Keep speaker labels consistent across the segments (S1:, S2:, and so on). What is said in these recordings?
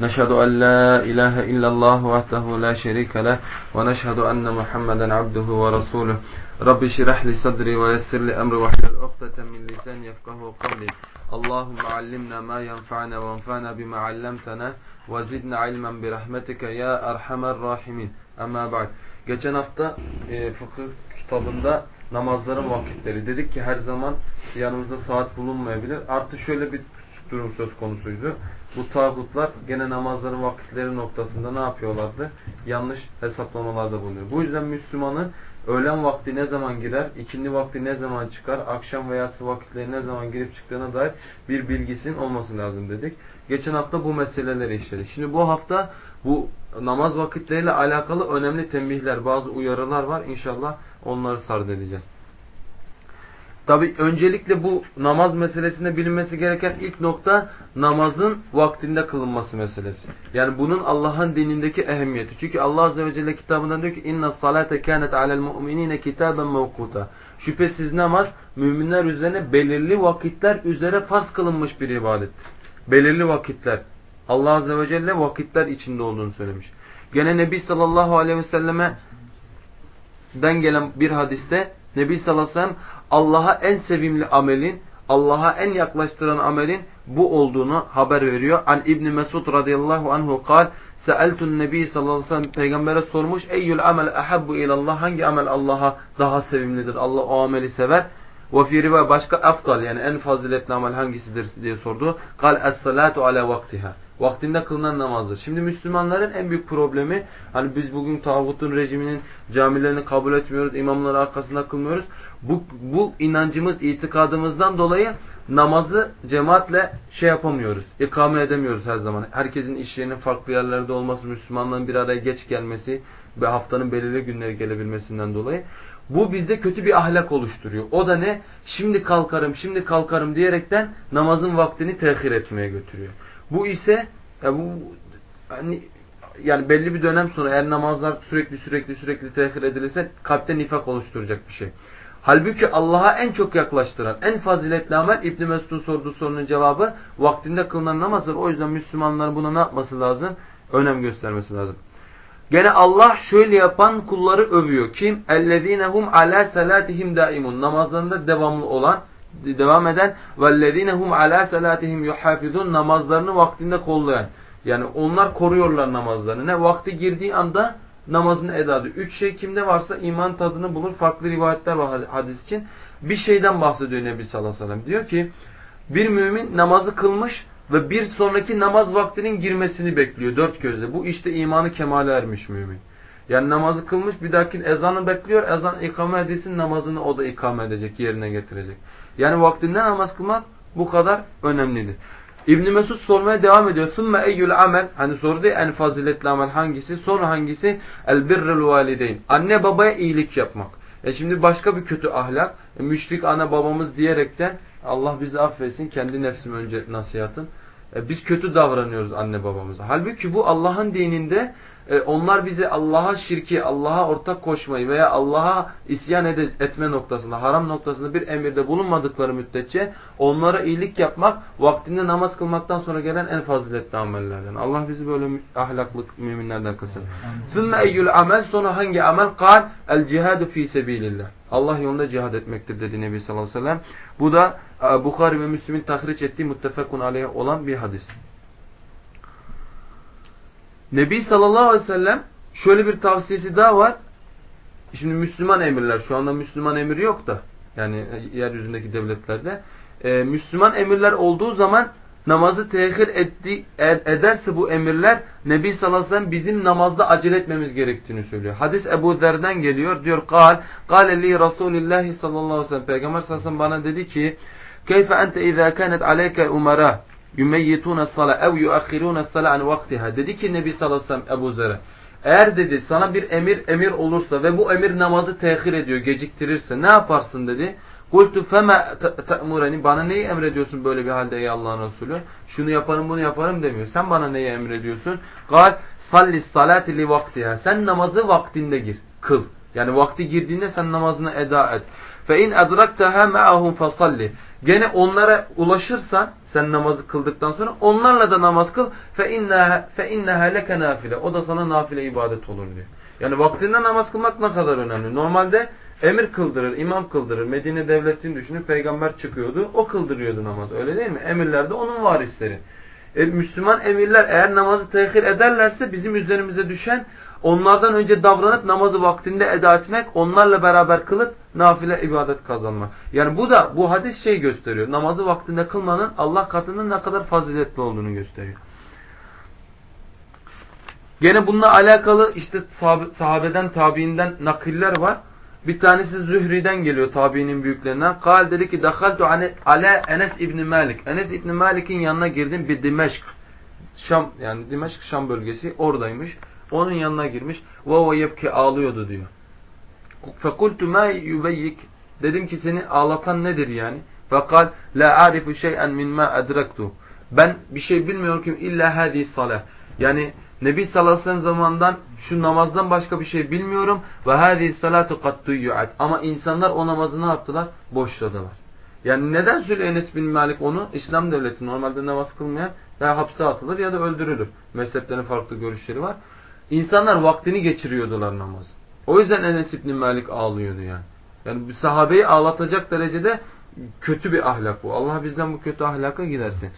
S1: نشهد أن لا إله إلا الله وحده لا شريك له ونشهد أن محمدا عبده ورسوله رب اشرح لي صدري ويسر لي أمري واحلل عقدة من لساني يفقهوا قولي اللهم علمنا ما ينفعنا وانفعنا بما علمتنا وزدنا علما برحمتك يا أرحم الراحمين أما بعد Geçen hafta e, fıkıh kitabında namazların vakitleri dedik ki her zaman yanımızda saat bulunmayabilir. Artı şöyle bir durum söz konusuydu. Bu tağutlar gene namazların vakitleri noktasında ne yapıyorlardı? Yanlış hesaplamalarda bulunuyor. Bu yüzden Müslümanın öğlen vakti ne zaman girer, ikindi vakti ne zaman çıkar, akşam veya yatsı vakitleri ne zaman girip çıktığına dair bir bilgisinin olması lazım dedik. Geçen hafta bu meseleleri işledik. Şimdi bu hafta bu namaz vakitleriyle alakalı önemli tembihler, bazı uyarılar var. İnşallah onları sard edeceğiz. Tabi öncelikle bu namaz meselesinde bilinmesi gereken ilk nokta namazın vaktinde kılınması meselesi. Yani bunun Allah'ın dinindeki ehemmiyeti. Çünkü Allah Azze ve Celle kitabında diyor ki inna salate kânet alel mu'minine kitaben mevkuta. Şüphesiz namaz müminler üzerine belirli vakitler üzere farz kılınmış bir ibadettir. Belirli vakitler. Allah Azze ve Celle vakitler içinde olduğunu söylemiş. Gene Nebi sallallahu aleyhi ve selleme den gelen bir hadiste Nebi sallallahu aleyhi ve sellem Allah'a en sevimli amelin, Allah'a en yaklaştıran amelin bu olduğunu haber veriyor. An İbn Mesud radıyallahu anhu kal Seeltun Nebi sallallahu aleyhi ve sellem peygambere sormuş. Eyyül amel ahabbu ilallah. Hangi amel Allah'a daha sevimlidir? Allah o ameli sever. Fi riva başka afdal yani en faziletli amel hangisidir diye sordu. Kal es-salatu ala vaktiha. Vaktinde kılınan namazdır. Şimdi Müslümanların en büyük problemi hani biz bugün tağutun rejiminin camilerini kabul etmiyoruz, imamları arkasında kılmıyoruz. Bu, bu inancımız, itikadımızdan dolayı namazı cemaatle şey yapamıyoruz. İkame edemiyoruz her zaman. Herkesin iş yerinin farklı yerlerde olması, Müslümanların bir araya geç gelmesi ve haftanın belirli günleri gelebilmesinden dolayı. Bu bizde kötü bir ahlak oluşturuyor. O da ne? Şimdi kalkarım, şimdi kalkarım diyerekten namazın vaktini tehir etmeye götürüyor. Bu ise ya bu hani yani belli bir dönem sonra eğer namazlar sürekli sürekli sürekli tehir edilirse kalpte nifak oluşturacak bir şey. Halbuki Allah'a en çok yaklaştıran, en faziletli amel İbn Mesud'un sorduğu sorunun cevabı vaktinde kılınan namazdır. O yüzden Müslümanların buna ne yapması lazım? Önem göstermesi lazım. Gene Allah şöyle yapan kulları övüyor. Kim? اَلَّذ۪ينَهُمْ عَلَى سَلَاتِهِمْ دَائِمُونَ Namazlarında devamlı olan, devam eden وَالَّذ۪ينَهُمْ عَلَى سَلَاتِهِمْ يُحَافِذُونَ Namazlarını vaktinde kollayan. Yani onlar koruyorlar namazlarını. Ne? Vakti girdiği anda namazını eda ediyor. Üç şey kimde varsa iman tadını bulur. Farklı rivayetler var hadis için. Bir şeyden bahsediyor Nebi sallallahu aleyhi ve sellem. Diyor ki bir mümin namazı kılmış ve bir sonraki namaz vaktinin girmesini bekliyor dört gözle. Bu işte imanı kemale ermiş mümin. Yani namazı kılmış bir dahaki ezanı bekliyor. Ezan ikame edilsin namazını o da ikame edecek, yerine getirecek. Yani vaktinde namaz kılmak bu kadar önemlidir. İbn Mesud sormaya devam ediyor. Sümme eyyül amel. Hani sordu en faziletli amel hangisi? Sonra hangisi? El birrul valideyn. Anne babaya iyilik yapmak. E şimdi başka bir kötü ahlak. E müşrik ana babamız diyerekten Allah bizi affetsin. Kendi nefsim önce nasihatın. E biz kötü davranıyoruz anne babamıza. Halbuki bu Allah'ın dininde e, onlar bize Allah'a şirki, Allah'a ortak koşmayı veya Allah'a isyan etme noktasında, haram noktasında bir emirde bulunmadıkları müddetçe onlara iyilik yapmak vaktinde namaz kılmaktan sonra gelen en faziletli amellerden. Allah bizi böyle ahlaklı müminlerden kılsın. Sümme eyyül amel sonra hangi amel? Kal el cihadu fi sebilillah. Allah yolunda cihad etmektir dedi Nebi sallallahu aleyhi ve sellem. Bu da e, Bukhari ve Müslim'in tahriç ettiği muttefakun aleyh olan bir hadis. Nebi sallallahu aleyhi ve sellem şöyle bir tavsiyesi daha var. Şimdi Müslüman emirler. Şu anda Müslüman emiri yok da. Yani yeryüzündeki devletlerde. Ee, Müslüman emirler olduğu zaman namazı tehir etti, ederse bu emirler Nebi sallallahu aleyhi ve sellem bizim namazda acele etmemiz gerektiğini söylüyor. Hadis Ebu Zer'den geliyor. Diyor kal, kale li Resulillahi sallallahu aleyhi ve sellem. Peygamber sallallahu aleyhi ve sellem bana dedi ki Keyfe ente izâ kânet aleyke umara yumeyyitûne salâ ev yuakhirûne salâ an vaktiha. Dedi ki Nebi sallallahu aleyhi ve sellem Ebu Zer'e eğer dedi sana bir emir emir olursa ve bu emir namazı tehir ediyor, geciktirirse ne yaparsın dedi. Kultu fema te'mureni bana neyi emrediyorsun böyle bir halde ey Allah'ın Resulü? Şunu yaparım bunu yaparım demiyor. Sen bana neyi emrediyorsun? Gal sallis salati li vaktiha. Sen namazı vaktinde gir. Kıl. Yani vakti girdiğinde sen namazını eda et. Fe in edraktaha ma'ahum fasalli. Gene onlara ulaşırsan sen namazı kıldıktan sonra onlarla da namaz kıl. Fe innaha leke nafile. O da sana nafile ibadet olur diyor. Yani vaktinde namaz kılmak ne kadar önemli. Normalde emir kıldırır, imam kıldırır. Medine devletini düşünün peygamber çıkıyordu. O kıldırıyordu namaz. Öyle değil mi? Emirler de onun varisleri. E, Müslüman emirler eğer namazı tehir ederlerse bizim üzerimize düşen onlardan önce davranıp namazı vaktinde eda etmek, onlarla beraber kılıp nafile ibadet kazanmak. Yani bu da bu hadis şey gösteriyor. Namazı vaktinde kılmanın Allah katında ne kadar faziletli olduğunu gösteriyor. Gene bununla alakalı işte sahabeden, tabiinden nakiller var. Bir tanesi Zühri'den geliyor tabiinin büyüklerinden. Kal dedi ki dahaltu ale Enes İbni Malik. Enes İbni Malik'in yanına girdim bir Dimeşk. Şam yani Dimeşk Şam bölgesi oradaymış. Onun yanına girmiş. Ve o yebki ağlıyordu diyor. Fekultu ma yubeyyik. Dedim ki seni ağlatan nedir yani? Fekal la arifu şey'en min ma edrektu. Ben bir şey bilmiyorum ki illa hadi salah. Yani Nebi sallallahu aleyhi ve sellem zamanından şu namazdan başka bir şey bilmiyorum. Ve hadi salatu kad Ama insanlar o namazı ne yaptılar? Boşladılar. Yani neden söylüyor Enes bin Malik onu? İslam devleti normalde namaz kılmayan ya hapse atılır ya da öldürülür. Mezheplerin farklı görüşleri var. İnsanlar vaktini geçiriyordular namaz. O yüzden Enes bin Malik ağlıyordu yani. Yani bir sahabeyi ağlatacak derecede kötü bir ahlak bu. Allah bizden bu kötü ahlaka gidersin.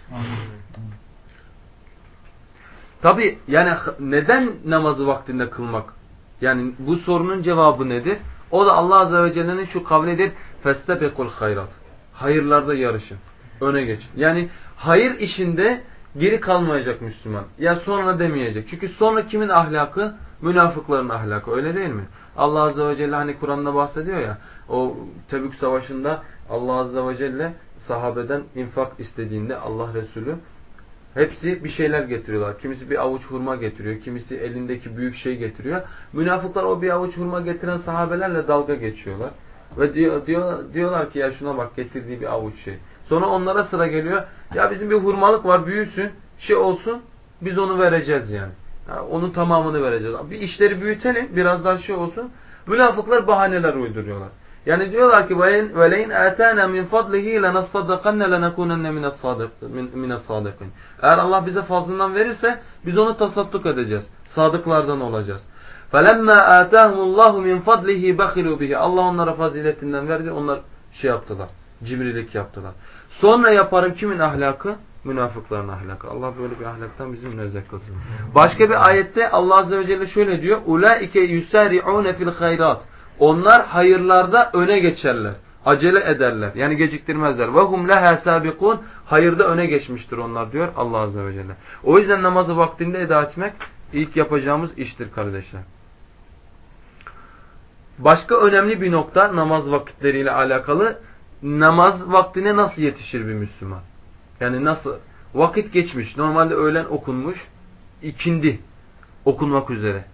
S1: Tabi yani neden namazı vaktinde kılmak? Yani bu sorunun cevabı nedir? O da Allah Azze ve Celle'nin şu kavlidir. فَاسْتَبِقُ hayrat. Hayırlarda yarışın. Öne geçin. Yani hayır işinde geri kalmayacak Müslüman. Ya sonra demeyecek. Çünkü sonra kimin ahlakı? Münafıkların ahlakı. Öyle değil mi? Allah Azze ve Celle hani Kur'an'da bahsediyor ya o Tebük Savaşı'nda Allah Azze ve Celle sahabeden infak istediğinde Allah Resulü Hepsi bir şeyler getiriyorlar. Kimisi bir avuç hurma getiriyor. Kimisi elindeki büyük şey getiriyor. Münafıklar o bir avuç hurma getiren sahabelerle dalga geçiyorlar. Ve diyor, diyor, diyorlar ki ya şuna bak getirdiği bir avuç şey. Sonra onlara sıra geliyor. Ya bizim bir hurmalık var büyüsün. Şey olsun biz onu vereceğiz yani. yani onun tamamını vereceğiz. Bir işleri büyütelim biraz daha şey olsun. Münafıklar bahaneler uyduruyorlar. Yani diyorlar ki وَلَيْنْ اَتَانَا مِنْ فَضْلِهِ لَنَصَّدَّقَنَّ لَنَكُونَنَّ مِنَ الصَّادِقِينَ Eğer Allah bize fazlından verirse biz onu tasadduk edeceğiz. Sadıklardan olacağız. فَلَمَّا آتَاهُمُ اللّٰهُ مِنْ فَضْلِهِ بَخِلُوا بِهِ Allah onlara faziletinden verdi. Onlar şey yaptılar. Cimrilik yaptılar. Sonra yaparım kimin ahlakı? Münafıkların ahlakı. Allah böyle bir ahlaktan bizi münezzeh kılsın. Başka bir ayette Allah Azze ve Celle şöyle diyor. Ulaike yusari'une fil hayrat. Onlar hayırlarda öne geçerler. Acele ederler. Yani geciktirmezler. Ve hum leha sabikun. Hayırda öne geçmiştir onlar diyor Allah Azze ve Celle. O yüzden namazı vaktinde eda etmek ilk yapacağımız iştir kardeşler. Başka önemli bir nokta namaz vakitleriyle alakalı Namaz vaktine nasıl yetişir bir Müslüman? Yani nasıl? Vakit geçmiş. Normalde öğlen okunmuş. ikindi okunmak üzere.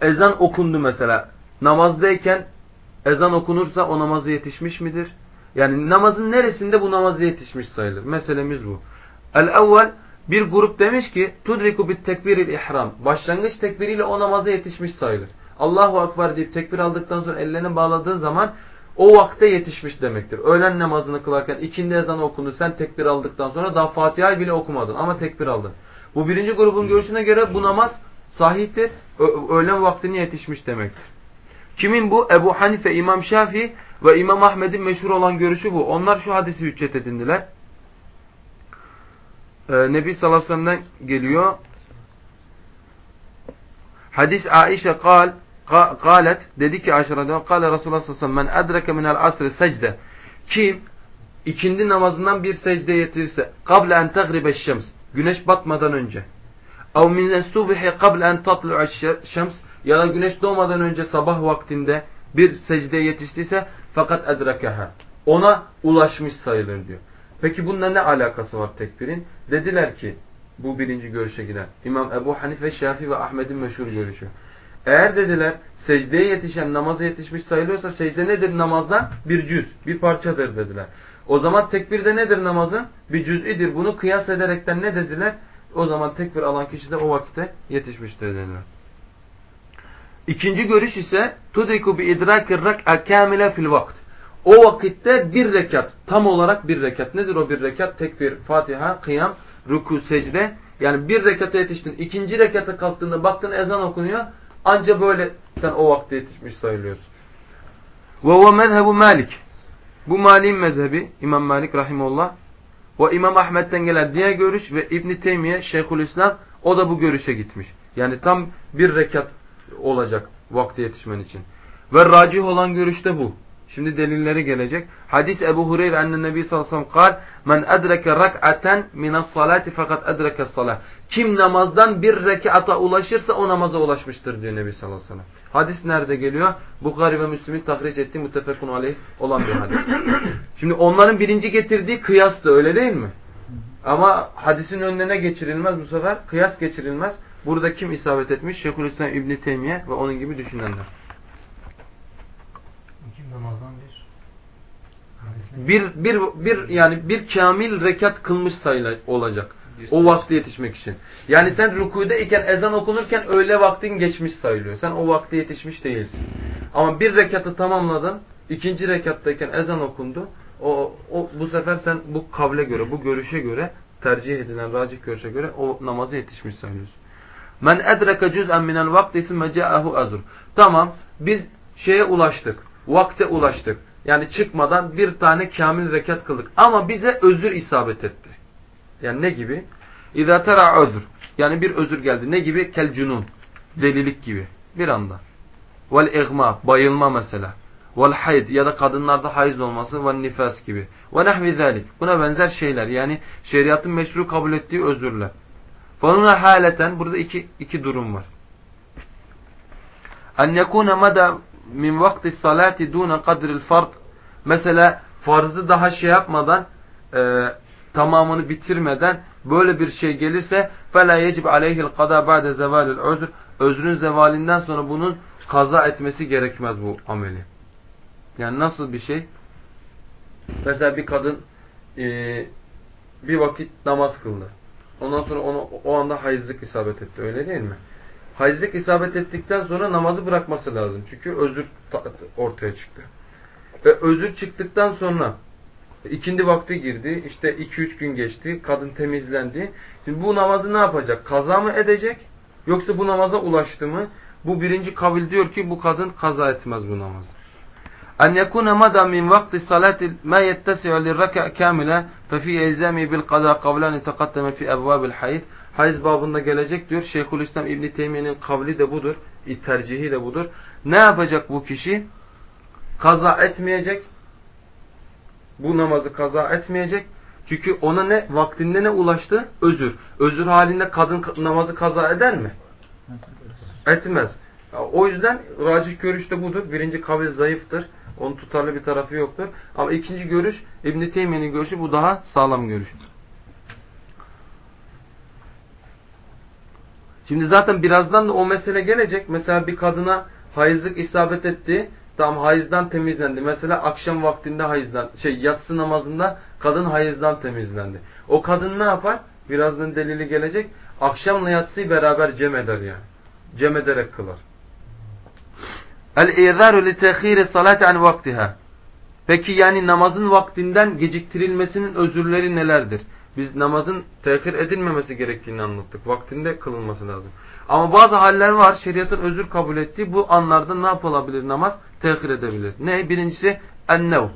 S1: Ezan okundu mesela namazdayken ezan okunursa o namaza yetişmiş midir? Yani namazın neresinde bu namaza yetişmiş sayılır? Meselemiz bu. El-evvel bir grup demiş ki tudriku bit tekbiril ihram. Başlangıç tekbiriyle o namaza yetişmiş sayılır. Allahu Akbar deyip tekbir aldıktan sonra ellerini bağladığı zaman o vakte yetişmiş demektir. Öğlen namazını kılarken ikindi ezan okundu. Sen tekbir aldıktan sonra daha Fatiha'yı bile okumadın ama tekbir aldın. Bu birinci grubun görüşüne göre bu namaz sahihtir. Öğlen vaktine yetişmiş demektir. Kimin bu? Ebu Hanife, İmam Şafii ve İmam Ahmed'in meşhur olan görüşü bu. Onlar şu hadisi hüccet edindiler. Ee, Nebi sallallahu aleyhi ve sellem'den geliyor. Hadis Aişe kal, kalet dedi ki Ayşe radıyallahu anh kale Resulullah sallallahu aleyhi ve sellem men edreke minel asri secde kim ikindi namazından bir secde yetirirse kable en tegribe şems güneş batmadan önce ev min subihi kable en tatlu'a şems ya da güneş doğmadan önce sabah vaktinde bir secdeye yetiştiyse fakat edrekeha. Ona ulaşmış sayılır diyor. Peki bununla ne alakası var tekbirin? Dediler ki bu birinci görüşe giden. İmam Ebu Hanife, Şafii ve Ahmet'in meşhur görüşü. Eğer dediler secdeye yetişen namaza yetişmiş sayılıyorsa secde nedir namazdan? Bir cüz, bir parçadır dediler. O zaman tekbir de nedir namazın? Bir cüz'idir. Bunu kıyas ederekten ne dediler? O zaman tekbir alan kişi de o vakitte yetişmiştir dediler. İkinci görüş ise tudiku bi idrakir rak'a kamile fil vakt. O vakitte bir rekat, tam olarak bir rekat. Nedir o bir rekat? Tekbir, Fatiha, kıyam, ruku, secde. Yani bir rekata yetiştin. İkinci rekata kalktığında baktın ezan okunuyor. Anca böyle sen o vakte yetişmiş sayılıyorsun. Ve huve mezhebu Malik. Bu Malik'in mezhebi İmam Malik rahimullah. Ve İmam Ahmet'ten gelen diğer görüş ve İbn Teymiye Şeyhülislam o da bu görüşe gitmiş. Yani tam bir rekat olacak vakti yetişmen için. Ve racih olan görüş de bu. Şimdi delilleri gelecek. Hadis Ebu Hureyre ennen Nebi sallallahu aleyhi ve sellem kal men edreke rak'aten minas salati fakat edreke salah. Kim namazdan bir rekata ulaşırsa o namaza ulaşmıştır diyor Nebi sallallahu aleyhi ve sellem. Hadis nerede geliyor? Bukhari ve Müslim'in tahriş ettiği muttefekun aleyh olan bir hadis. Şimdi onların birinci getirdiği kıyas da öyle değil mi? Ama hadisin önüne geçirilmez bu sefer. Kıyas geçirilmez. Burada kim isabet etmiş? Şeyhülislam İbni Teymiye ve onun gibi düşünenler.
S2: Kim namazdan bir
S1: bir bir yani bir kamil rekat kılmış sayılı olacak. O vakti yetişmek için. Yani sen rükuda iken ezan okunurken öğle vaktin geçmiş sayılıyor. Sen o vakti yetişmiş değilsin. Ama bir rekatı tamamladın. ikinci rekattayken ezan okundu. O, o bu sefer sen bu kavle göre, bu görüşe göre tercih edilen racih görüşe göre o namaza yetişmiş sayılıyorsun. Men edreke cüz'en minel vakti thumme ca'ahu azur. Tamam biz şeye ulaştık. Vakte ulaştık. Yani çıkmadan bir tane kamil rekat kıldık. Ama bize özür isabet etti. Yani ne gibi? İzâ tera özür. Yani bir özür geldi. Ne gibi? Kel cunun. Delilik gibi. Bir anda. Vel igma. Bayılma mesela. Vel hayd ya da kadınlarda hayız olması ve nifas gibi. Ve nehvi zalik. Buna benzer şeyler. Yani şeriatın meşru kabul ettiği özürler. Fanuna haleten burada iki, iki durum var. En yekune mada min vakti salati dune kadril fard. Mesela farzı daha şey yapmadan e, tamamını bitirmeden böyle bir şey gelirse فَلَا يَجِبْ عَلَيْهِ الْقَضَى بَعْدَ زَوَالِ الْعُذْرِ Özrün zevalinden sonra bunun kaza etmesi gerekmez bu ameli. Yani nasıl bir şey? Mesela bir kadın e, bir vakit namaz kıldı. Ondan sonra onu, o anda hayızlık isabet etti. Öyle değil mi? Hayızlık isabet ettikten sonra namazı bırakması lazım. Çünkü özür ortaya çıktı. Ve özür çıktıktan sonra ikindi vakti girdi. İşte 2-3 gün geçti. Kadın temizlendi. Şimdi bu namazı ne yapacak? Kaza mı edecek? Yoksa bu namaza ulaştı mı? Bu birinci kavil diyor ki bu kadın kaza etmez bu namazı. En yekune mada min vakti salati ma yettesi'u lirraka kamile fe fi elzami bil qada kavlan taqaddama fi ebvabil hayd. Hayız babında gelecek diyor. Şeyhülislam İbn Teymiye'nin kavli de budur. Tercihi de budur. Ne yapacak bu kişi? Kaza etmeyecek. Bu namazı kaza etmeyecek. Çünkü ona ne vaktinde ne ulaştı? Özür. Özür halinde kadın namazı kaza eder mi? Etmez. O yüzden racih görüş de budur. Birinci kavil zayıftır. Onun tutarlı bir tarafı yoktur. Ama ikinci görüş İbn Teymiye'nin görüşü bu daha sağlam görüş. Şimdi zaten birazdan da o mesele gelecek. Mesela bir kadına hayızlık isabet etti. Tam hayızdan temizlendi. Mesela akşam vaktinde hayızdan, şey yatsı namazında kadın hayızdan temizlendi. O kadın ne yapar? Birazdan delili gelecek. Akşamla yatsıyı beraber cem eder yani. Cem ederek kılar. El-i'zâru li tehîri salâti an vaktiha. Peki yani namazın vaktinden geciktirilmesinin özürleri nelerdir? Biz namazın tehir edilmemesi gerektiğini anlattık. Vaktinde kılınması lazım. Ama bazı haller var. Şeriatın özür kabul ettiği bu anlarda ne yapılabilir namaz? Tehir edebilir. Ne? Birincisi ennev.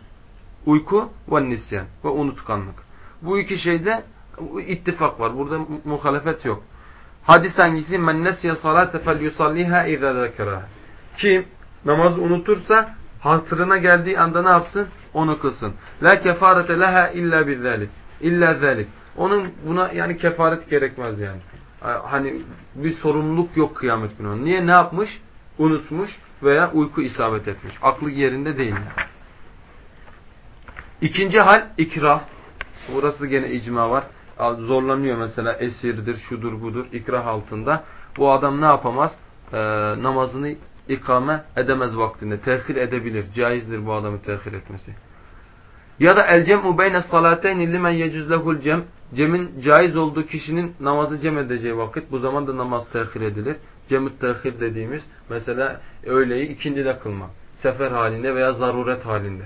S1: Uyku ve nisyan. Ve unutkanlık. Bu iki şeyde ittifak var. Burada muhalefet yok. Hadis hangisi? Men nesiye salate fel yusalliha izâ zekeraha. Kim namazı unutursa hatırına geldiği anda ne yapsın? Onu kılsın. La kefarete leha illa bizzalik. İlla zalik. Onun buna yani kefaret gerekmez yani. Hani bir sorumluluk yok kıyamet günü. Niye? Ne yapmış? Unutmuş veya uyku isabet etmiş. Aklı yerinde değil yani. İkinci hal ikrah. Burası gene icma var. Zorlanıyor mesela esirdir, şudur budur, ikrah altında. Bu adam ne yapamaz? e, namazını ikame edemez vaktinde. Tehir edebilir. Caizdir bu adamı tehir etmesi. Ya da el cem'u beyne salateyni limen yecüz lehul cem. Cem'in caiz olduğu kişinin namazı cem edeceği vakit bu zaman da namaz tehir edilir. Cem'ü tehir dediğimiz mesela öğleyi ikindide kılmak. Sefer halinde veya zaruret halinde.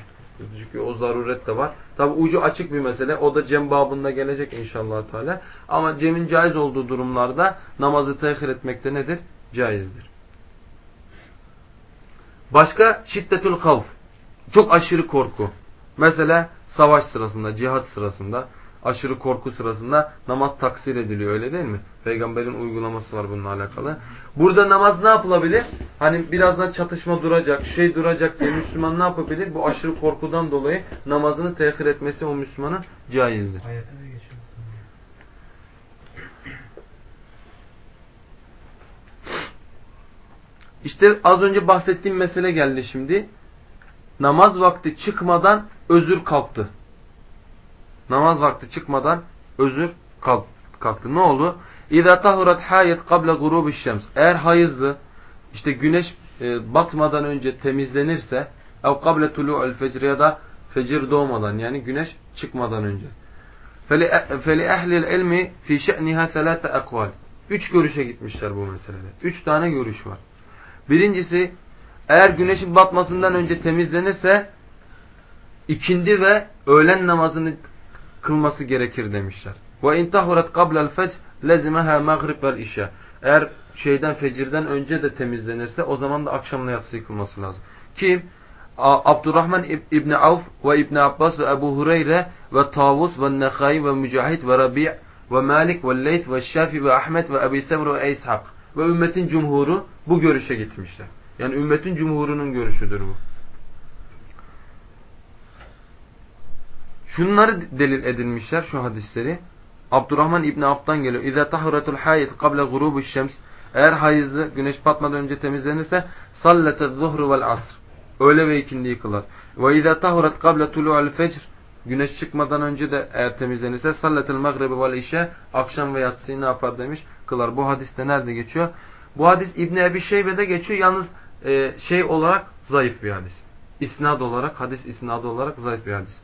S1: Çünkü o zaruret de var. Tabi ucu açık bir mesele. O da cem babında gelecek inşallah Teala. Ama cemin caiz olduğu durumlarda namazı tehir etmekte nedir? Caizdir. Başka şiddetül havf. Çok aşırı korku. Mesela savaş sırasında, cihat sırasında, aşırı korku sırasında namaz taksir ediliyor öyle değil mi? Peygamberin uygulaması var bununla alakalı. Burada namaz ne yapılabilir? Hani birazdan çatışma duracak, şey duracak diye Müslüman ne yapabilir? Bu aşırı korkudan dolayı namazını tehir etmesi o Müslümanın caizdir. İşte az önce bahsettiğim mesele geldi şimdi. Namaz vakti çıkmadan özür kalktı. Namaz vakti çıkmadan özür kalktı. Ne oldu? İza tahurat hayet qabla gurubiş şems. Eğer hayızlı işte güneş e, batmadan önce temizlenirse ev kable tulu'ul fecr ya da fecir doğmadan yani güneş çıkmadan önce. Feli ehlil ilmi fi şe'niha thelâte ekval. Üç görüşe gitmişler bu meselede. Üç tane görüş var. Birincisi eğer güneşin batmasından önce temizlenirse ikindi ve öğlen namazını kılması gerekir demişler. Ve in tahurat qabla el-fecr lezimeha maghrib vel işa. Eğer şeyden fecirden önce de temizlenirse o zaman da akşamla yatsıyı kılması lazım. Kim? Abdurrahman İbn Avf ve İbn Abbas ve Ebu Hureyre ve Tavus ve Nekhai ve Mücahit ve Rabi' ve Malik ve Leyth ve Şafi ve Ahmet ve Ebi Semr ve İshak ve ümmetin cumhuru bu görüşe gitmişler. Yani ümmetin cumhurunun görüşüdür bu. Şunları delil edilmişler şu hadisleri. Abdurrahman İbni Af'tan geliyor. İza tahuratul hayit qabla gurubuş şems. Eğer hayızı güneş batmadan önce temizlenirse sallete zuhru vel asr. Öğle ve ikindiyi kılar. Ve izâ tahurat qabla tulu'al fecr. Güneş çıkmadan önce de eğer temizlenirse salletel magribi vel işe. Akşam ve yatsıyı ne yapar demiş? Kılar. Bu hadiste nerede geçiyor? Bu hadis İbni Ebi Şeybe'de geçiyor. Yalnız e, şey olarak zayıf bir hadis. İsnad olarak, hadis isnadı olarak zayıf bir hadis.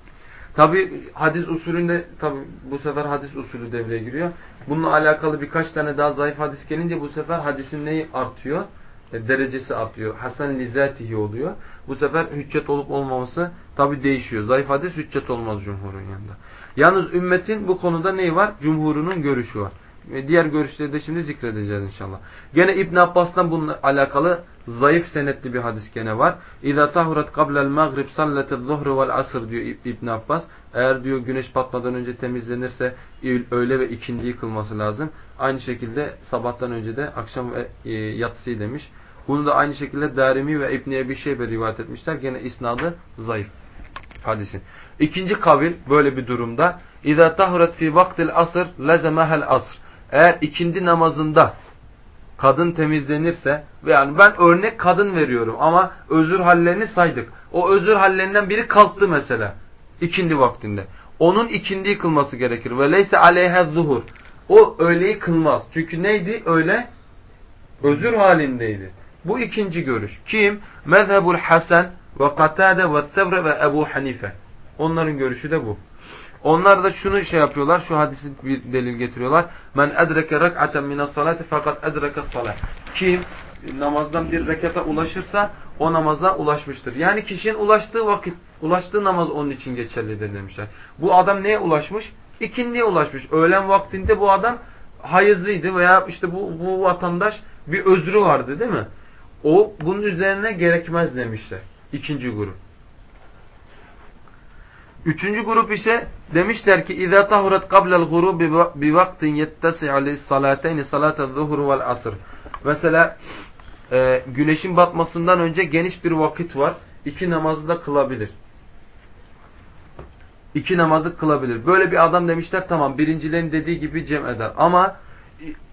S1: Tabi hadis usulünde tabi bu sefer hadis usulü devreye giriyor. Bununla alakalı birkaç tane daha zayıf hadis gelince bu sefer hadisin neyi artıyor? E, derecesi artıyor. Hasan lizatihi oluyor. Bu sefer hüccet olup olmaması tabi değişiyor. Zayıf hadis hüccet olmaz cumhurun yanında. Yalnız ümmetin bu konuda neyi var? Cumhurunun görüşü var. Ve diğer görüşleri de şimdi zikredeceğiz inşallah. Gene İbn Abbas'tan bununla alakalı zayıf senetli bir hadis gene var. İza tahurat qabla'l maghrib sallatez zuhru vel asr diyor İbn Abbas. Eğer diyor güneş batmadan önce temizlenirse öğle ve ikindiyi kılması lazım. Aynı şekilde sabahtan önce de akşam ve e, yatsıyı demiş. Bunu da aynı şekilde Darimi ve İbn Ebi Şeybe rivayet etmişler. Gene isnadı zayıf hadisin. İkinci kavil böyle bir durumda. İza tahurat fi vaktil asr lezemehel asr. Eğer ikindi namazında kadın temizlenirse ve yani ben örnek kadın veriyorum ama özür hallerini saydık. O özür hallerinden biri kalktı mesela ikindi vaktinde. Onun ikindiyi kılması gerekir. Ve leyse aleyhe zuhur. O öğleyi kılmaz. Çünkü neydi? Öyle özür halindeydi. Bu ikinci görüş. Kim? Mezhebul Hasan ve Katade ve Sevre ve Ebu Hanife. Onların görüşü de bu. Onlar da şunu şey yapıyorlar. Şu hadisi bir delil getiriyorlar. Men edreke rak'aten minas salati fakat edreke salat. Kim namazdan bir rekata ulaşırsa o namaza ulaşmıştır. Yani kişinin ulaştığı vakit, ulaştığı namaz onun için geçerlidir demişler. Bu adam neye ulaşmış? İkindiye ulaşmış. Öğlen vaktinde bu adam hayızlıydı veya işte bu, bu vatandaş bir özrü vardı değil mi? O bunun üzerine gerekmez demişler. İkinci grup. Üçüncü grup ise demişler ki اِذَا طَهُرَتْ قَبْلَ الْغُرُوبِ بِوَقْتٍ يَتَّسِعَ لِسَّلَاتَيْنِ صَلَاتَ الظُّهُرُ وَالْعَصْرِ Mesela e, güneşin batmasından önce geniş bir vakit var. İki namazı da kılabilir. İki namazı kılabilir. Böyle bir adam demişler tamam birincilerin dediği gibi cem eder. Ama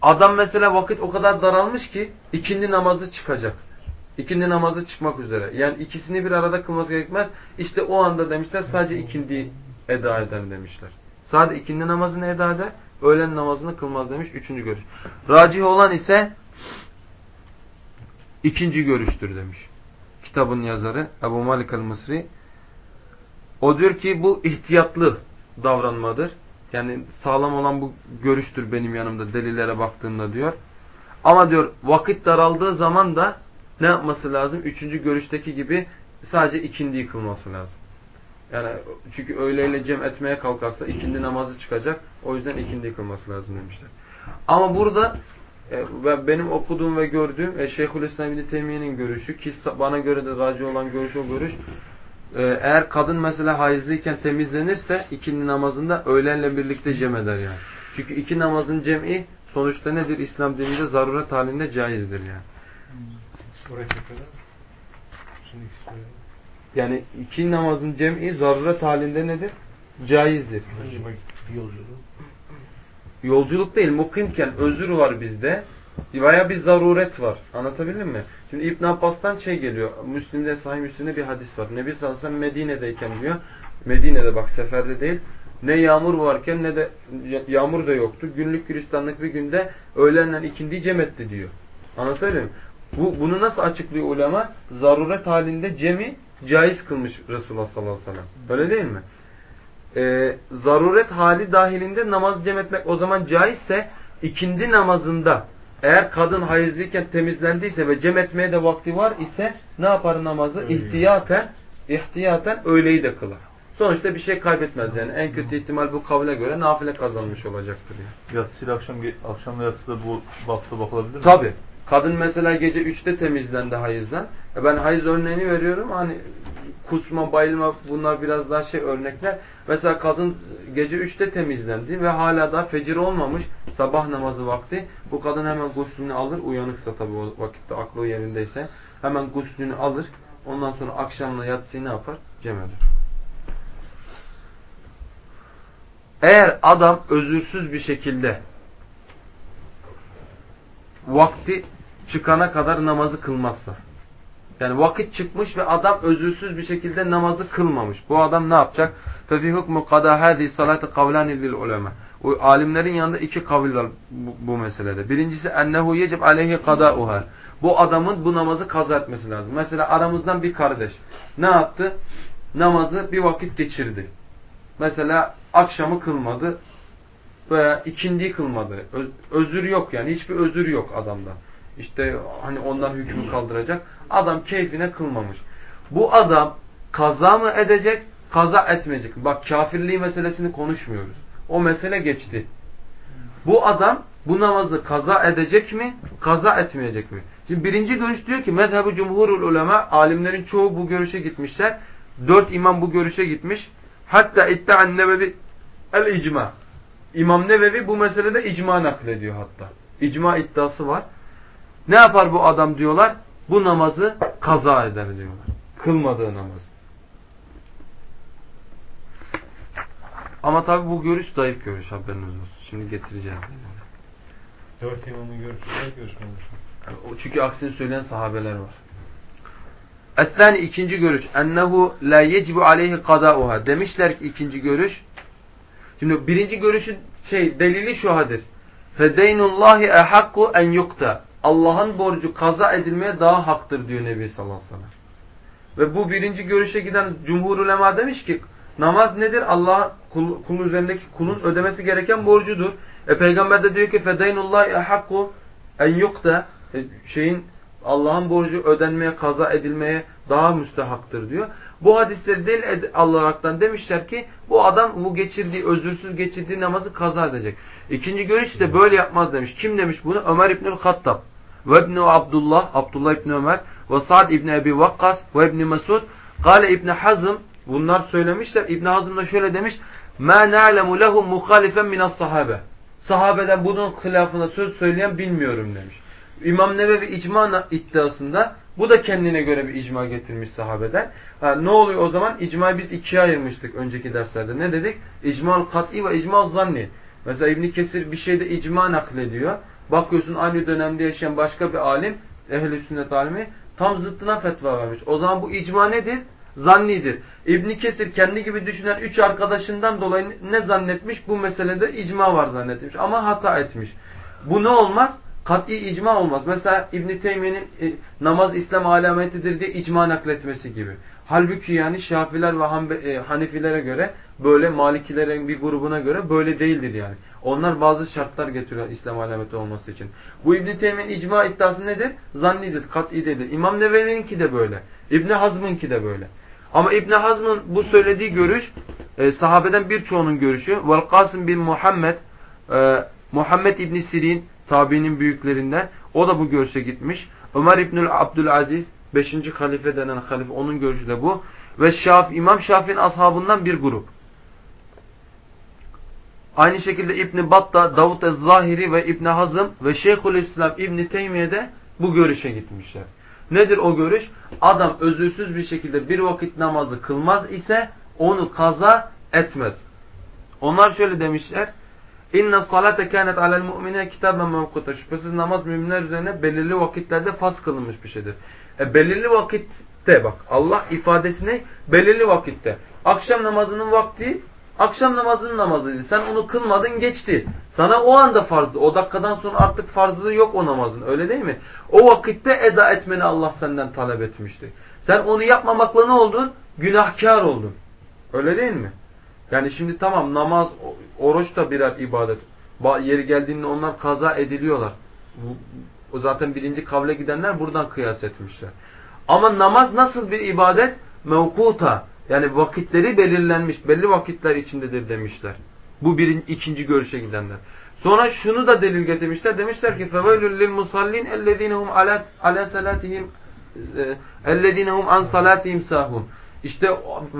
S1: adam mesela vakit o kadar daralmış ki ikindi namazı çıkacak. İkindi namazı çıkmak üzere. Yani ikisini bir arada kılması gerekmez. İşte o anda demişler sadece ikindi eda eder demişler. Sadece ikindi namazını eda eder, öğlen namazını kılmaz demiş. Üçüncü görüş. Racih olan ise ikinci görüştür demiş. Kitabın yazarı Ebu Malik el-Mısri. O diyor ki bu ihtiyatlı davranmadır. Yani sağlam olan bu görüştür benim yanımda delillere baktığımda diyor. Ama diyor vakit daraldığı zaman da ne yapması lazım? Üçüncü görüşteki gibi sadece ikindi yıkılması lazım. Yani çünkü öğleyle cem etmeye kalkarsa ikindi namazı çıkacak. O yüzden ikindi yıkılması lazım demişler. Ama burada e, benim okuduğum ve gördüğüm e, Şeyhülislam İbni Teymiye'nin görüşü ki bana göre de racı olan görüş o görüş. E, eğer kadın mesela hayızlıyken temizlenirse ikindi namazında öğlenle birlikte cem eder yani. Çünkü iki namazın cem'i sonuçta nedir? İslam dininde zaruret halinde caizdir yani.
S2: Oraya Şimdi.
S1: Yani iki namazın cem'i zaruret halinde nedir? Caizdir.
S2: Yolculuğu.
S1: Yolculuk değil, mukimken özür var bizde. Veya bir zaruret var. Anlatabildim mi? Şimdi İbn Abbas'tan şey geliyor. Müslim'de, Sahih Müslim'de bir hadis var. Nebi sallallahu aleyhi ve sellem Medine'deyken diyor. Medine'de bak seferde değil. Ne yağmur varken ne de yağmur da yoktu. Günlük gülistanlık bir günde öğlenden ikindi cem etti diyor. Anlatabildim mi? Bu, bunu nasıl açıklıyor ulema? Zaruret halinde cemi caiz kılmış Resulullah sallallahu aleyhi ve sellem. Öyle değil mi? Ee, zaruret hali dahilinde namaz cem etmek o zaman caizse ikindi namazında eğer kadın hayızlıyken temizlendiyse ve cem etmeye de vakti var ise ne yapar namazı?
S2: Öyle.
S1: İhtiyaten, ihtiyaten öğleyi de kılar. Sonuçta bir şey kaybetmez yani. En kötü ihtimal bu kavle göre nafile kazanmış olacaktır yani.
S3: Yatsıyla akşam, akşamla yatsıda bu vakte bakılabilir mi?
S1: Tabi. Kadın mesela gece 3'te temizlendi hayızdan. E ben hayız örneğini veriyorum. Hani kusma, bayılma bunlar biraz daha şey örnekler. Mesela kadın gece 3'te temizlendi ve hala da fecir olmamış sabah namazı vakti. Bu kadın hemen guslünü alır. Uyanıksa tabi o vakitte aklı yerindeyse. Hemen guslünü alır. Ondan sonra akşamla yatsıyı ne yapar? Cem eder. Eğer adam özürsüz bir şekilde vakti çıkana kadar namazı kılmazsa. Yani vakit çıkmış ve adam özürsüz bir şekilde namazı kılmamış. Bu adam ne yapacak? فَفِي حُكْمُ قَدَى هَذِي صَلَاةِ قَوْلَانِ لِلْعُلَمَا O alimlerin yanında iki kavil var bu, bu meselede. Birincisi ennehu yecib aleyhi kadauha. Bu adamın bu namazı kaza etmesi lazım. Mesela aramızdan bir kardeş ne yaptı? Namazı bir vakit geçirdi. Mesela akşamı kılmadı veya ikindiyi kılmadı. Öz, özür yok yani. Hiçbir özür yok adamda. İşte hani ondan hükmü kaldıracak. Adam keyfine kılmamış. Bu adam kaza mı edecek, kaza etmeyecek. Bak kafirliği meselesini konuşmuyoruz. O mesele geçti. Bu adam bu namazı kaza edecek mi, kaza etmeyecek mi? Şimdi birinci görüş diyor ki mezhebi cumhurul ulema alimlerin çoğu bu görüşe gitmişler. Dört imam bu görüşe gitmiş. Hatta iddian nebevi el icma. İmam Nevevi bu meselede icma naklediyor hatta. İcma iddiası var. Ne yapar bu adam diyorlar? Bu namazı kaza eder diyorlar. Kılmadığı namaz. Ama tabi bu görüş zayıf görüş haberiniz olsun. Şimdi getireceğiz.
S2: Dört imamın görüşü de görüşmemiş.
S1: Çünkü aksini söyleyen sahabeler var. Esnani ikinci görüş. Ennehu la yecibu aleyhi kadauha. Demişler ki ikinci görüş. Şimdi birinci görüşün şey delili şu hadis. Fedeynullahi ehakku en yukta. Allah'ın borcu kaza edilmeye daha haktır diyor Nebi sallallahu aleyhi ve sellem. Ve bu birinci görüşe giden cumhur ulema demiş ki namaz nedir? Allah kul, kul üzerindeki kulun ödemesi gereken borcudur. E peygamber de diyor ki fedeynullahi ehakku en yukta. E, şeyin Allah'ın borcu ödenmeye, kaza edilmeye daha müstehaktır diyor. Bu hadisleri delil alaraktan demişler ki bu adam bu geçirdiği, özürsüz geçirdiği namazı kaza edecek. İkinci görüş ise böyle yapmaz demiş. Kim demiş bunu? Ömer İbnül Hattab ve İbn Abdullah, Abdullah İbn Ömer ve Sa'd İbn Ebi Vakkas ve İbn Mesud Kale İbn Hazm bunlar söylemişler. İbn Hazm da şöyle demiş. Ma na'lemu lehum muhalifen minas sahabe. Sahabeden bunun hilafına söz söyleyen bilmiyorum demiş. İmam Nebevi icma iddiasında bu da kendine göre bir icma getirmiş sahabeden. Ha, ne oluyor o zaman? İcmayı biz ikiye ayırmıştık önceki derslerde. Ne dedik? İcmal kat'i ve icmal zanni. Mesela İbn Kesir bir şeyde icma naklediyor. Bakıyorsun aynı dönemde yaşayan başka bir alim, ehl-i sünnet alimi tam zıttına fetva vermiş. O zaman bu icma nedir? Zannidir. İbn Kesir kendi gibi düşünen üç arkadaşından dolayı ne zannetmiş? Bu meselede icma var zannetmiş. Ama hata etmiş. Bu ne olmaz? kat'i icma olmaz. Mesela İbn Teymiye'nin e, namaz İslam alametidir diye icma nakletmesi gibi. Halbuki yani Şafiler ve Hanbe, e, Hanefilere göre böyle Malikilerin bir grubuna göre böyle değildir yani. Onlar bazı şartlar getiriyor İslam alameti olması için. Bu İbn Teymiye'nin icma iddiası nedir? Zannidir, kat'i değildir. İmam Nevevi'ninki de böyle. İbn Hazm'ınki de böyle. Ama İbn Hazm'ın bu söylediği görüş e, sahabeden birçoğunun görüşü. Vel bin Muhammed e, Muhammed İbn Sirin tabiinin büyüklerinden o da bu görüşe gitmiş. Ömer İbnül Abdülaziz 5. halife denen halife onun görüşü de bu. Ve Şaf, İmam Şafii'nin ashabından bir grup. Aynı şekilde İbn Batta, Davut Ez-Zahiri ve İbn Hazım ve Şeyhülislam İbn Teymiye de bu görüşe gitmişler. Nedir o görüş? Adam özürsüz bir şekilde bir vakit namazı kılmaz ise onu kaza etmez. Onlar şöyle demişler. İnne salate kânet alel mu'mine kitaben mevkuta. Şüphesiz namaz müminler üzerine belirli vakitlerde faz kılınmış bir şeydir. E belirli vakitte bak Allah ifadesine belirli vakitte. Akşam namazının vakti akşam namazının namazıydı. Sen onu kılmadın geçti. Sana o anda farzdı. O dakikadan sonra artık farzlığı yok o namazın. Öyle değil mi? O vakitte eda etmeni Allah senden talep etmişti. Sen onu yapmamakla ne oldun? Günahkar oldun. Öyle değil mi? Yani şimdi tamam namaz, oruç da birer ibadet. Yeri geldiğinde onlar kaza ediliyorlar. O zaten birinci kavle gidenler buradan kıyas etmişler. Ama namaz nasıl bir ibadet? Mevkuta. Yani vakitleri belirlenmiş. Belli vakitler içindedir demişler. Bu birinci, ikinci görüşe gidenler. Sonra şunu da delil getirmişler. Demişler ki فَوَيْلُ لِلْمُصَلِّينَ اَلَّذ۪ينَهُمْ عَلَى سَلَاتِهِمْ اَلَّذ۪ينَهُمْ عَنْ صَلَاتِهِمْ سَاهُونَ İşte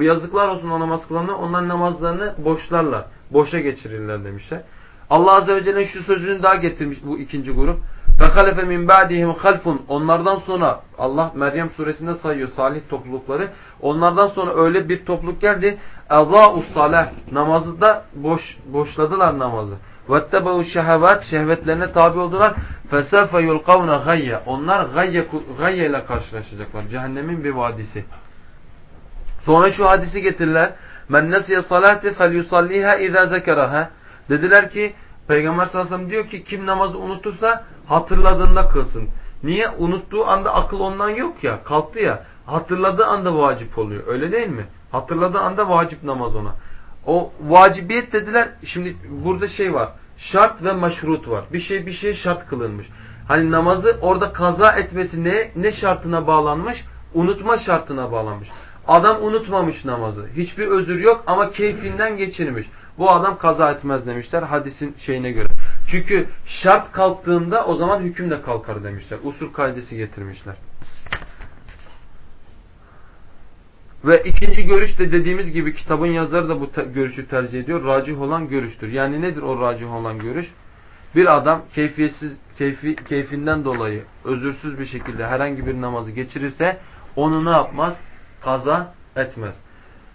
S1: yazıklar olsun o namaz kılanlar. Onlar namazlarını boşlarlar. Boşa geçirirler demişler. Allah Azze ve Celle'nin şu sözünü daha getirmiş bu ikinci grup. فَخَلَفَ مِنْ بَعْدِهِمْ خَلْفٌ Onlardan sonra Allah Meryem suresinde sayıyor salih toplulukları. Onlardan sonra öyle bir topluluk geldi. اَضَاءُ salah Namazı da boş, boşladılar namazı. وَاتَّبَوُ şehvet Şehvetlerine tabi oldular. فَسَفَ يُلْقَوْنَ غَيَّ Onlar gayye, gayye ile karşılaşacaklar. Cehennemin bir vadisi. Sonra şu hadisi getirirler. Men nesiye salati felyusalliha iza zekeraha. Dediler ki Peygamber sallallahu aleyhi ve sellem diyor ki kim namazı unutursa hatırladığında kılsın. Niye? Unuttuğu anda akıl ondan yok ya. Kalktı ya. Hatırladığı anda vacip oluyor. Öyle değil mi? Hatırladığı anda vacip namaz ona. O vacibiyet dediler. Şimdi burada şey var. Şart ve meşrut var. Bir şey bir şey şart kılınmış. Hani namazı orada kaza etmesi ne, ne şartına bağlanmış? Unutma şartına bağlanmış. Adam unutmamış namazı. Hiçbir özür yok ama keyfinden geçirmiş. Bu adam kaza etmez demişler hadisin şeyine göre. Çünkü şart kalktığında o zaman hüküm de kalkar demişler. Usul kaidesi getirmişler. Ve ikinci görüş de dediğimiz gibi kitabın yazarı da bu görüşü tercih ediyor. Racih olan görüştür. Yani nedir o racih olan görüş? Bir adam keyfiyetsiz, keyfi, keyfinden dolayı özürsüz bir şekilde herhangi bir namazı geçirirse onu ne yapmaz? Kaza etmez.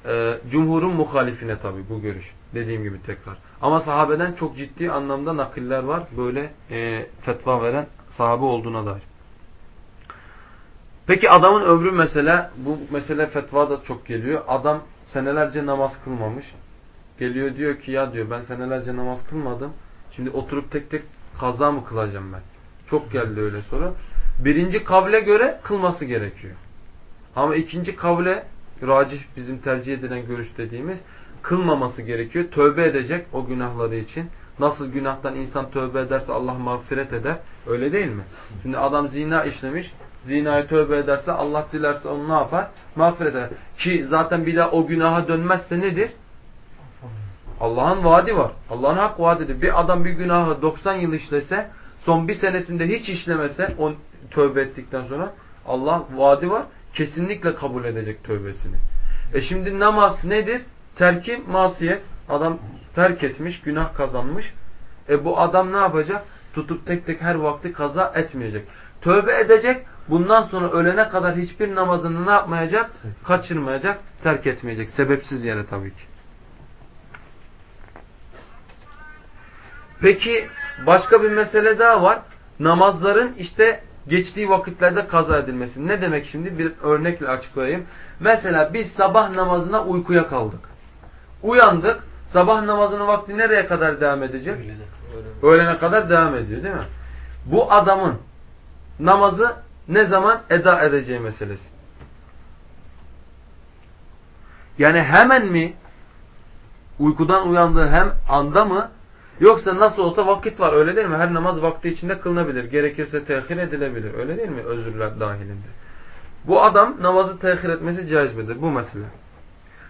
S1: Ee, cumhurun muhalifine tabi bu görüş. Dediğim gibi tekrar. Ama sahabeden çok ciddi anlamda nakiller var. Böyle e, fetva veren sahabe olduğuna dair. Peki adamın ömrü mesela, bu mesele fetva da çok geliyor. Adam senelerce namaz kılmamış. Geliyor diyor ki ya diyor ben senelerce namaz kılmadım. Şimdi oturup tek tek kaza mı kılacağım ben? Çok geldi öyle soru. Birinci kavle göre kılması gerekiyor. Ama ikinci kavle racih bizim tercih edilen görüş dediğimiz kılmaması gerekiyor. Tövbe edecek o günahları için. Nasıl günahtan insan tövbe ederse Allah mağfiret eder. Öyle değil mi? Şimdi adam zina işlemiş. Zinaya tövbe ederse Allah dilerse onu ne yapar? Mağfiret eder. Ki zaten bir daha o günaha dönmezse nedir? Allah'ın vaadi var. Allah'ın hak vaadidir. Bir adam bir günahı 90 yıl işlese son bir senesinde hiç işlemese o tövbe ettikten sonra Allah vaadi var. Kesinlikle kabul edecek tövbesini. E şimdi namaz nedir? Terki masiyet. Adam terk etmiş, günah kazanmış. E bu adam ne yapacak? Tutup tek tek her vakti kaza etmeyecek. Tövbe edecek. Bundan sonra ölene kadar hiçbir namazını ne yapmayacak? Kaçırmayacak, terk etmeyecek. Sebepsiz yere tabii ki. Peki başka bir mesele daha var. Namazların işte geçtiği vakitlerde kaza edilmesi. Ne demek şimdi? Bir örnekle açıklayayım. Mesela biz sabah namazına uykuya kaldık. Uyandık. Sabah namazının vakti nereye kadar devam edecek? Öğlene kadar devam ediyor değil mi? bu adamın namazı ne zaman eda edeceği meselesi. Yani hemen mi uykudan uyandığı hem anda mı yoksa nasıl olsa vakit var öyle değil mi? Her namaz vakti içinde kılınabilir. Gerekirse tehir edilebilir. Öyle değil mi? Özürler dahilinde. Bu adam namazı tehir etmesi caiz midir? Bu mesele.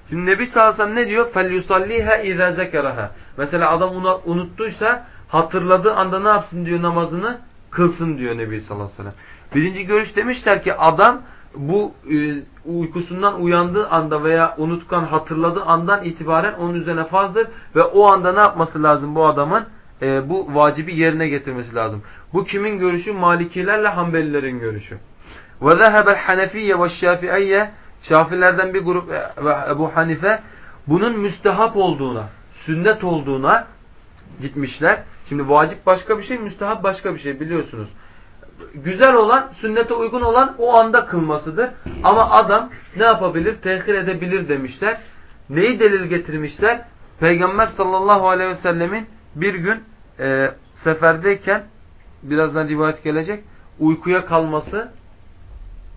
S1: Şimdi Nebi sallallahu aleyhi ve sellem ne diyor? فَلْيُصَلِّيهَا اِذَا زَكَرَهَا Mesela adam unuttuysa hatırladığı anda ne yapsın diyor namazını? Kılsın diyor Nebi sallallahu aleyhi ve sellem. Birinci görüş demişler ki adam bu e, uykusundan uyandığı anda veya unutkan hatırladığı andan itibaren onun üzerine farzdır ve o anda ne yapması lazım bu adamın? E, bu vacibi yerine getirmesi lazım. Bu kimin görüşü? Malikilerle Hanbelilerin görüşü. Hanefiye ve Şafiiye Şafilerden bir grup ve Ebu Hanife bunun müstehap olduğuna, sünnet olduğuna gitmişler. Şimdi vacip başka bir şey, müstehap başka bir şey biliyorsunuz. Güzel olan, sünnete uygun olan o anda kılmasıdır. Ama adam ne yapabilir? Tehir edebilir demişler. Neyi delil getirmişler? Peygamber sallallahu aleyhi ve sellemin bir gün e, seferdeyken birazdan rivayet gelecek uykuya kalması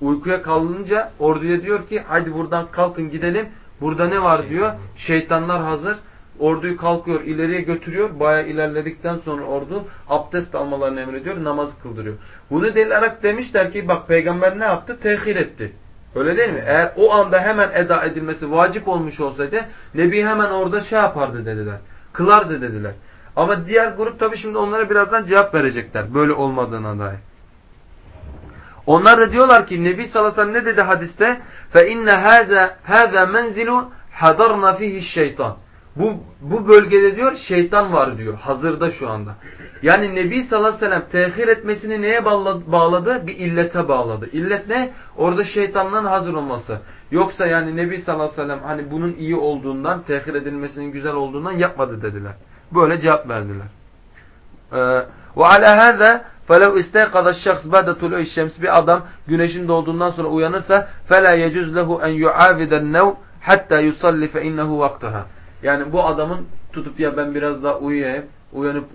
S1: uykuya kalınca orduya diyor ki hadi buradan kalkın gidelim. Burada ne var diyor. Şeytanlar hazır. Orduyu kalkıyor ileriye götürüyor. Baya ilerledikten sonra ordu abdest almalarını emrediyor. Namaz kıldırıyor. Bunu delarak demişler ki bak peygamber ne yaptı? Tehir etti. Öyle değil mi? Eğer o anda hemen eda edilmesi vacip olmuş olsaydı Nebi hemen orada şey yapardı dediler. Kılardı dediler. Ama diğer grup tabi şimdi onlara birazdan cevap verecekler. Böyle olmadığına dair. Onlar da diyorlar ki Nebi sallallahu aleyhi ne dedi hadiste? Haza haza menzilu hadarna fihi şeytan. Bu bu bölgede diyor şeytan var diyor. Hazırda şu anda. Yani Nebi sallallahu aleyhi ve sellem tehir etmesini neye bağladı? Bir illete bağladı. İllet ne? Orada şeytanların hazır olması. Yoksa yani Nebi sallallahu aleyhi ve sellem hani bunun iyi olduğundan, tehir edilmesinin güzel olduğundan yapmadı dediler. Böyle cevap verdiler. Ee, ve ala hâzâ فَلَوْ اِسْتَيْقَضَ الشَّخْص بَعْدَ طُلُعِ الشَّمْسِ Bir adam güneşin doğduğundan sonra uyanırsa فَلَا يَجُزْ لَهُ اَنْ يُعَاوِدَ النَّوْ حَتَّى يُصَلِّ فَاِنَّهُ وَقْتَهَا Yani bu adamın tutup ya ben biraz daha uyuyayım, uyanıp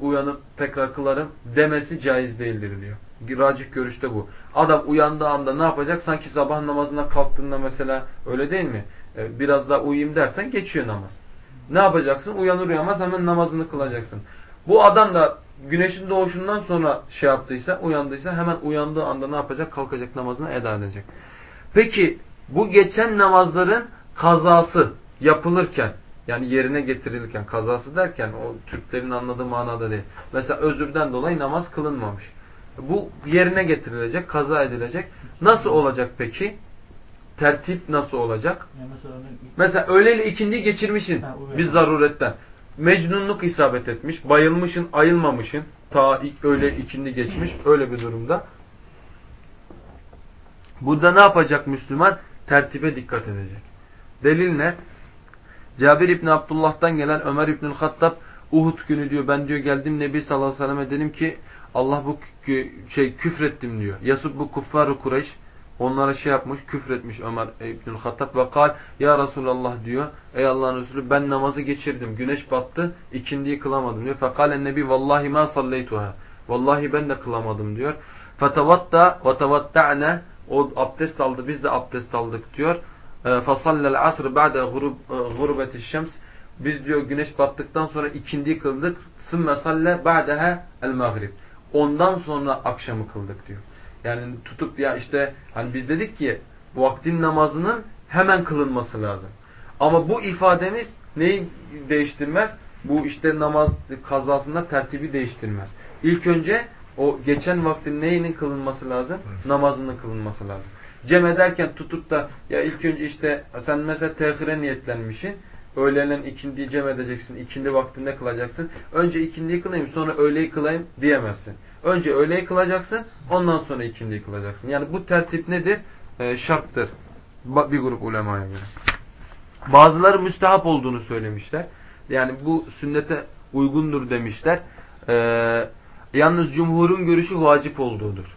S1: uyanıp tekrar kılarım demesi caiz değildir diyor. Racih görüşte bu. Adam uyandığı anda ne yapacak? Sanki sabah namazına kalktığında mesela öyle değil mi? Ee, biraz daha uyuyayım dersen geçiyor namaz. Ne yapacaksın? Uyanır uyanmaz hemen namazını kılacaksın. Bu adam da güneşin doğuşundan sonra şey yaptıysa, uyandıysa hemen uyandığı anda ne yapacak? Kalkacak namazını eda edecek. Peki bu geçen namazların kazası yapılırken yani yerine getirilirken kazası derken o Türklerin anladığı manada değil. Mesela özürden dolayı namaz kılınmamış. Bu yerine getirilecek, kaza edilecek. Nasıl olacak peki? Tertip nasıl olacak? Mesela, mesela öğleyle ikindi geçirmişsin bir zaruretten mecnunluk isabet etmiş, bayılmışın, ayılmamışın, ta ilk öyle ikindi geçmiş, öyle bir durumda. Burada ne yapacak Müslüman? Tertibe dikkat edecek. Delil ne? Cabir İbni Abdullah'tan gelen Ömer İbnül Hattab Uhud günü diyor ben diyor geldim Nebi sallallahu aleyhi ve selleme dedim ki Allah bu şey küfrettim diyor. Yasub bu kuffaru Kureyş Onlara şey yapmış, küfretmiş Ömer İbnül Hattab ve kal ya Resulallah diyor. Ey Allah'ın Resulü ben namazı geçirdim. Güneş battı. ikindiyi kılamadım diyor. Fekalen nebi vallahi ma salleytuha. Vallahi ben de kılamadım diyor. Fetavatta ve tevatta'ne o abdest aldı. Biz de abdest aldık diyor. E, Fasallel asr ba'de gurbeti şems. Biz diyor güneş battıktan sonra ikindiyi kıldık. Salle ba'deha el maghrib. Ondan sonra akşamı kıldık diyor. Yani tutup ya işte hani biz dedik ki vaktin namazının hemen kılınması lazım. Ama bu ifademiz neyi değiştirmez? Bu işte namaz kazasında tertibi değiştirmez. İlk önce o geçen vaktin neyinin kılınması lazım? Namazının kılınması lazım. Cem ederken tutup da ya ilk önce işte sen mesela tehire niyetlenmişsin. Öğlenen ikindiyi cem edeceksin. ikindi vaktinde kılacaksın. Önce ikindiyi kılayım sonra öğleyi kılayım diyemezsin. Önce öğleyi kılacaksın. Ondan sonra ikindiyi kılacaksın. Yani bu tertip nedir? Ee, şarttır. Bir grup ulemaya göre. Bazıları müstehap olduğunu söylemişler. Yani bu sünnete uygundur demişler. Ee, yalnız cumhurun görüşü vacip olduğudur.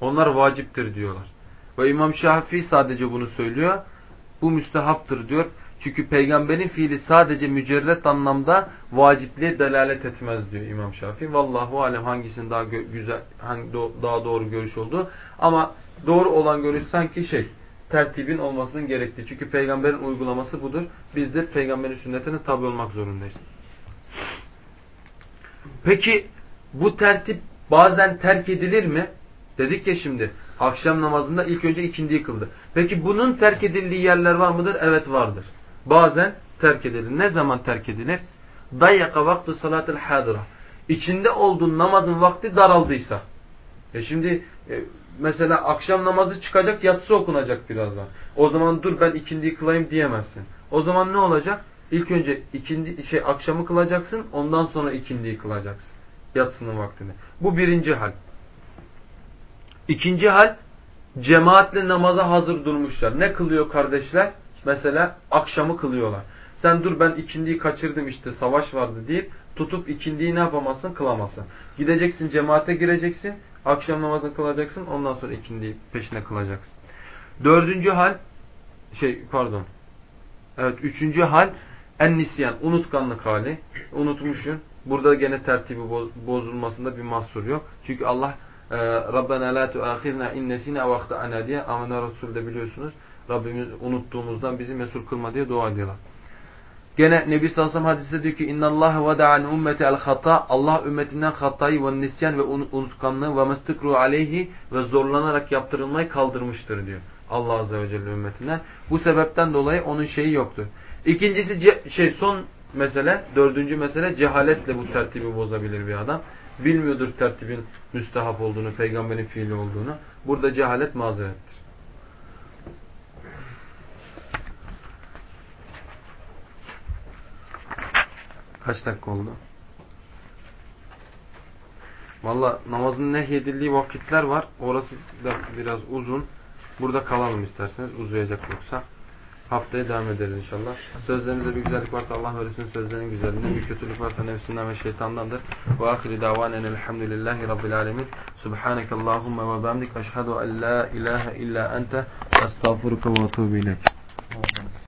S1: Onlar vaciptir diyorlar. Ve İmam Şafii sadece bunu söylüyor. Bu müstehaptır diyor. Çünkü peygamberin fiili sadece mücerret anlamda vacipliğe delalet etmez diyor İmam Şafii. Vallahu alem hangisinin daha güzel, hangi daha doğru görüş olduğu. Ama doğru olan görüş sanki şey, tertibin olmasının gerektiği. Çünkü peygamberin uygulaması budur. Biz de peygamberin sünnetine tabi olmak zorundayız. Peki bu tertip bazen terk edilir mi? Dedik ya şimdi akşam namazında ilk önce ikindiyi kıldı. Peki bunun terk edildiği yerler var mıdır? Evet vardır. Bazen terk edilir. Ne zaman terk edilir? Dayyaka vaktu salatil hadira. İçinde olduğun namazın vakti daraldıysa. E şimdi e, mesela akşam namazı çıkacak yatsı okunacak birazdan. O zaman dur ben ikindiyi kılayım diyemezsin. O zaman ne olacak? İlk önce ikindi şey akşamı kılacaksın, ondan sonra ikindiyi kılacaksın. Yatsının vaktini. Bu birinci hal. İkinci hal cemaatle namaza hazır durmuşlar. Ne kılıyor kardeşler? Mesela akşamı kılıyorlar. Sen dur ben ikindiyi kaçırdım işte savaş vardı deyip tutup ikindiyi ne yapamazsın? Kılamazsın. Gideceksin cemaate gireceksin. Akşam namazını kılacaksın. Ondan sonra ikindiyi peşine kılacaksın. Dördüncü hal şey pardon. Evet üçüncü hal en nisyan unutkanlık hali. Unutmuşsun. Burada gene tertibi bozulmasında bir mahsur yok. Çünkü Allah e, Rabbena la tuahirna in nesina ev ahtana diye Amena Resul'de biliyorsunuz. Rabbimiz unuttuğumuzdan bizi mesul kılma diye dua ediyorlar. Gene Nebi sallallahu aleyhi ve sellem hadiste diyor ki inna Allah vada'an ummeti el hata Allah ümmetinden hatayı ve nisyan ve unutkanlığı ve mestikru aleyhi ve zorlanarak yaptırılmayı kaldırmıştır diyor. Allah azze ve celle ümmetinden. Bu sebepten dolayı onun şeyi yoktur. İkincisi şey son mesele, dördüncü mesele cehaletle bu tertibi bozabilir bir adam. Bilmiyordur tertibin müstehap olduğunu, peygamberin fiili olduğunu. Burada cehalet mazerettir. Kaç dakika oldu? Valla namazın nehyedildiği vakitler var. Orası da biraz uzun. Burada kalalım isterseniz. Uzayacak yoksa. Haftaya devam ederiz inşallah. Sözlerimizde bir güzellik varsa Allah ve Resulünün sözlerinin güzelliğinden, bir kötülük varsa nefsinden ve şeytandandır. Ve ahiri davanen elhamdülillahi rabbil alemin. Subhaneke Allahumma ve bemdik. Eşhedü en la ilahe illa ente. Estağfurullah ve tuğbu ilek.